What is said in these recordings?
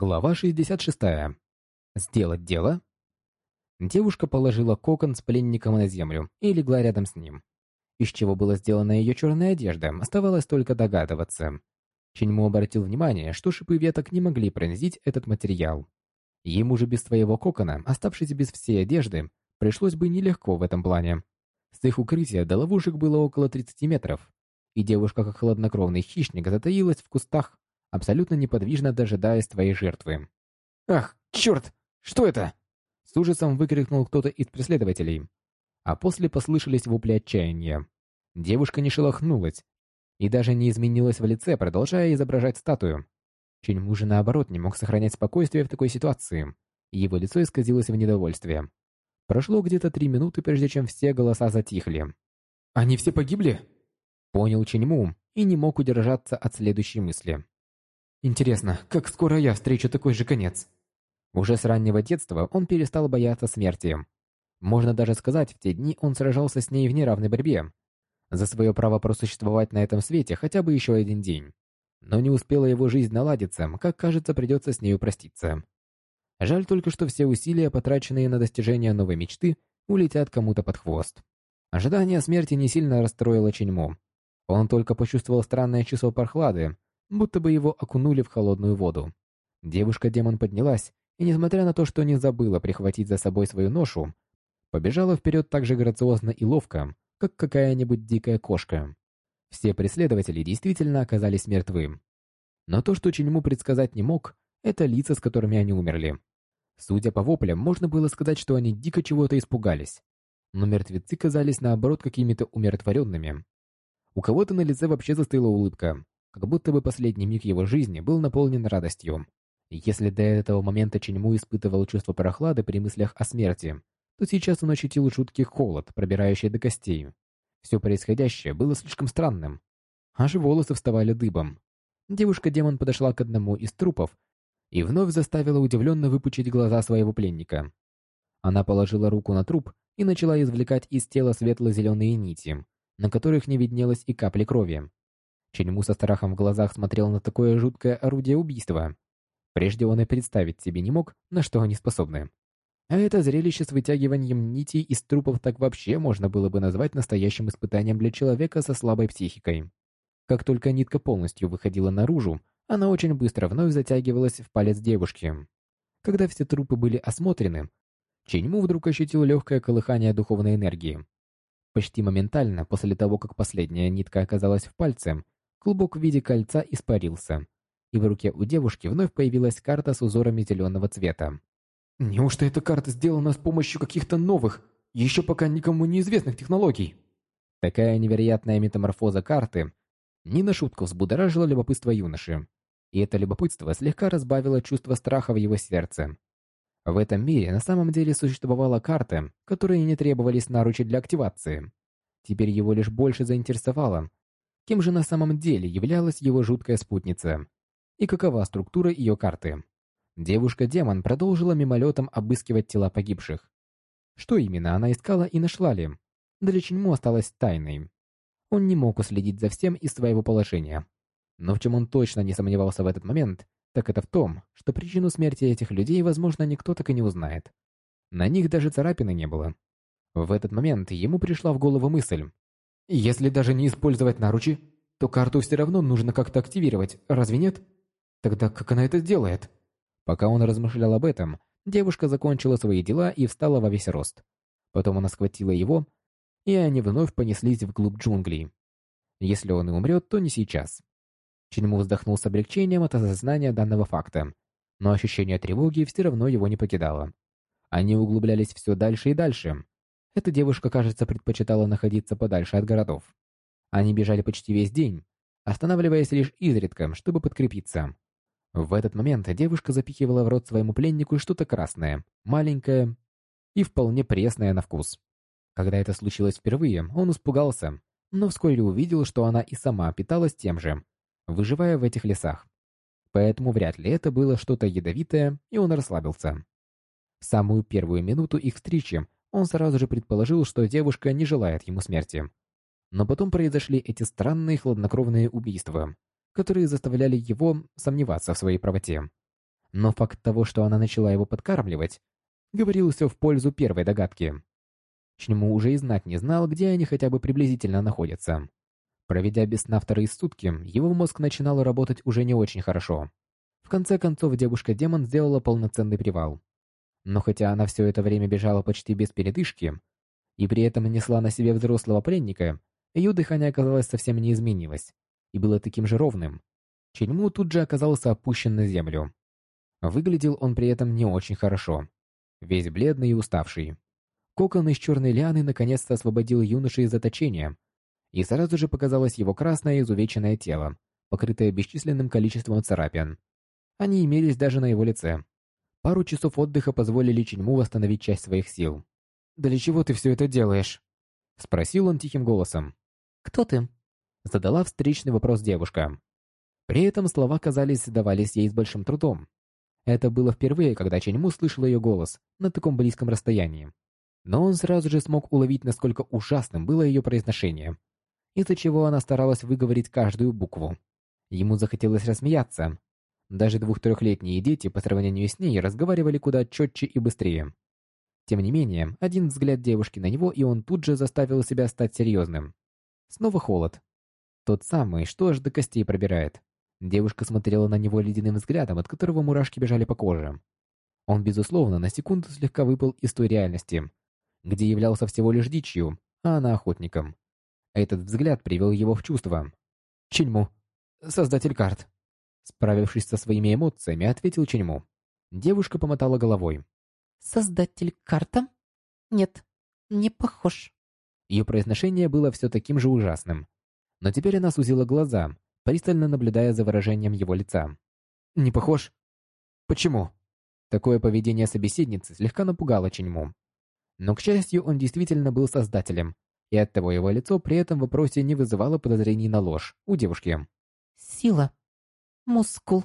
Глава 66. Сделать дело? Девушка положила кокон с пленником на землю и легла рядом с ним. Из чего была сделана ее черная одежда, оставалось только догадываться. Ченьму обратил внимание, что шипы веток не могли пронзить этот материал. Ему же без своего кокона, оставшись без всей одежды, пришлось бы нелегко в этом плане. С их укрытия до ловушек было около 30 метров, и девушка, как хладнокровный хищник, затаилась в кустах, абсолютно неподвижно дожидаясь твоей жертвы. «Ах, черт! Что это?» С ужасом выкрикнул кто-то из преследователей. А после послышались вопли отчаяния. Девушка не шелохнулась и даже не изменилась в лице, продолжая изображать статую. Ченьму же наоборот не мог сохранять спокойствие в такой ситуации. Его лицо исказилось в недовольстве. Прошло где-то три минуты, прежде чем все голоса затихли. «Они все погибли?» Понял Ченьму и не мог удержаться от следующей мысли. Интересно, как скоро я встречу такой же конец? Уже с раннего детства он перестал бояться смерти. Можно даже сказать, в те дни он сражался с ней в неравной борьбе. За свое право просуществовать на этом свете хотя бы еще один день. Но не успела его жизнь наладиться, как кажется, придется с нею проститься. Жаль только, что все усилия, потраченные на достижение новой мечты, улетят кому-то под хвост. Ожидание смерти не сильно расстроило Ченьму. Он только почувствовал странное чувство прохлады, будто бы его окунули в холодную воду. Девушка-демон поднялась, и, несмотря на то, что не забыла прихватить за собой свою ношу, побежала вперед так же грациозно и ловко, как какая-нибудь дикая кошка. Все преследователи действительно оказались мертвы. Но то, что Ченьму предсказать не мог, это лица, с которыми они умерли. Судя по воплям, можно было сказать, что они дико чего-то испугались. Но мертвецы казались наоборот какими-то умиротворенными. У кого-то на лице вообще застыла улыбка, как будто бы последний миг его жизни был наполнен радостью. Если до этого момента Ченьму испытывал чувство прохлады при мыслях о смерти, то сейчас он ощутил жуткий холод, пробирающий до костей. Все происходящее было слишком странным. Аж волосы вставали дыбом. Девушка-демон подошла к одному из трупов и вновь заставила удивленно выпучить глаза своего пленника. Она положила руку на труп и начала извлекать из тела светло-зеленые нити, на которых не виднелось и капли крови. Ченьму со страхом в глазах смотрел на такое жуткое орудие убийства. Прежде он и представить себе не мог, на что они способны. А это зрелище с вытягиванием нитей из трупов так вообще можно было бы назвать настоящим испытанием для человека со слабой психикой. Как только нитка полностью выходила наружу, она очень быстро вновь затягивалась в палец девушки. Когда все трупы были осмотрены, Ченьму вдруг ощутил легкое колыхание духовной энергии. Почти моментально, после того, как последняя нитка оказалась в пальце, Клубок в виде кольца испарился, и в руке у девушки вновь появилась карта с узорами зеленого цвета. «Неужто эта карта сделана с помощью каких-то новых, еще пока никому неизвестных технологий?» Такая невероятная метаморфоза карты не на шутку взбудоражила любопытство юноши, и это любопытство слегка разбавило чувство страха в его сердце. В этом мире на самом деле существовала карта, которой не требовались наручи для активации. Теперь его лишь больше заинтересовало, Кем же на самом деле являлась его жуткая спутница? И какова структура ее карты? Девушка-демон продолжила мимолетом обыскивать тела погибших. Что именно она искала и нашла ли? Для Ченьму осталось тайной. Он не мог уследить за всем из своего положения. Но в чем он точно не сомневался в этот момент, так это в том, что причину смерти этих людей, возможно, никто так и не узнает. На них даже царапины не было. В этот момент ему пришла в голову мысль, если даже не использовать наручи, то карту все равно нужно как-то активировать, разве нет? Тогда как она это сделает? Пока он размышлял об этом, девушка закончила свои дела и встала во весь рост. Потом она схватила его, и они вновь понеслись вглубь джунглей. Если он и умрет, то не сейчас. Чинму вздохнул с облегчением от осознания данного факта, но ощущение тревоги все равно его не покидало. Они углублялись все дальше и дальше, эта девушка, кажется, предпочитала находиться подальше от городов. Они бежали почти весь день, останавливаясь лишь изредка, чтобы подкрепиться. В этот момент девушка запихивала в рот своему пленнику что-то красное, маленькое и вполне пресное на вкус. Когда это случилось впервые, он испугался, но вскоре увидел, что она и сама питалась тем же, выживая в этих лесах. Поэтому вряд ли это было что-то ядовитое, и он расслабился. В самую первую минуту их встречи он сразу же предположил, что девушка не желает ему смерти. Но потом произошли эти странные хладнокровные убийства, которые заставляли его сомневаться в своей правоте. Но факт того, что она начала его подкармливать, говорил все в пользу первой догадки. Чньму уже и знать не знал, где они хотя бы приблизительно находятся. Проведя без сна вторые сутки, его мозг начинал работать уже не очень хорошо. В конце концов, девушка-демон сделала полноценный привал. Но хотя она все это время бежала почти без передышки, и при этом несла на себе взрослого пленника, ее дыхание, оказалось, совсем не изменилось, и было таким же ровным. Ченьму тут же оказался опущен на землю. Выглядел он при этом не очень хорошо, весь бледный и уставший. Кокон из черной лианы наконец-то освободил юношу из заточения, и сразу же показалось его красное изувеченное тело, покрытое бесчисленным количеством царапин. Они имелись даже на его лице. Пару часов отдыха позволили Ченьму восстановить часть своих сил. «Для чего ты все это делаешь?» Спросил он тихим голосом. «Кто ты?» Задала встречный вопрос девушка. При этом слова, казались, давались ей с большим трудом. Это было впервые, когда Ченьму слышал ее голос на таком близком расстоянии. Но он сразу же смог уловить, насколько ужасным было ее произношение, из-за чего она старалась выговорить каждую букву. Ему захотелось рассмеяться. Даже двух-трехлетние дети по сравнению с ней разговаривали куда четче и быстрее. Тем не менее, один взгляд девушки на него, и он тут же заставил себя стать серьезным. Снова холод. Тот самый, что аж до костей пробирает. Девушка смотрела на него ледяным взглядом, от которого мурашки бежали по коже. Он, безусловно, на секунду слегка выпал из той реальности, где являлся всего лишь дичью, а она охотником. Этот взгляд привел его в чувство. «Ченьму, создатель карт», справившись со своими эмоциями, ответил Ченьму. Девушка помотала головой. Создатель карта? Нет, не похож. Ее произношение было все таким же ужасным. Но теперь она сузила глаза, пристально наблюдая за выражением его лица. «Не похож? Почему?» Такое поведение собеседницы слегка напугало Ченьму. Но, к счастью, он действительно был создателем, и оттого его лицо при этом вопросе не вызывало подозрений на ложь у девушки. «Сила. Мускул».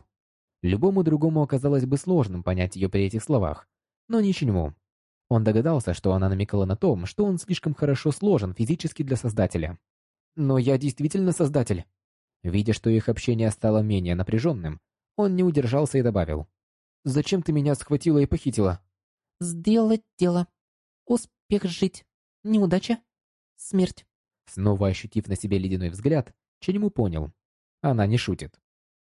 Любому другому оказалось бы сложным понять ее при этих словах, но не Чиньму. Он догадался, что она намекала на том, что он слишком хорошо сложен физически для создателя. «Но я действительно создатель». Видя, что их общение стало менее напряженным, он не удержался и добавил. «Зачем ты меня схватила и похитила?» «Сделать дело. Успех жить. Неудача. Смерть». Снова ощутив на себе ледяной взгляд, Ченьму понял. Она не шутит.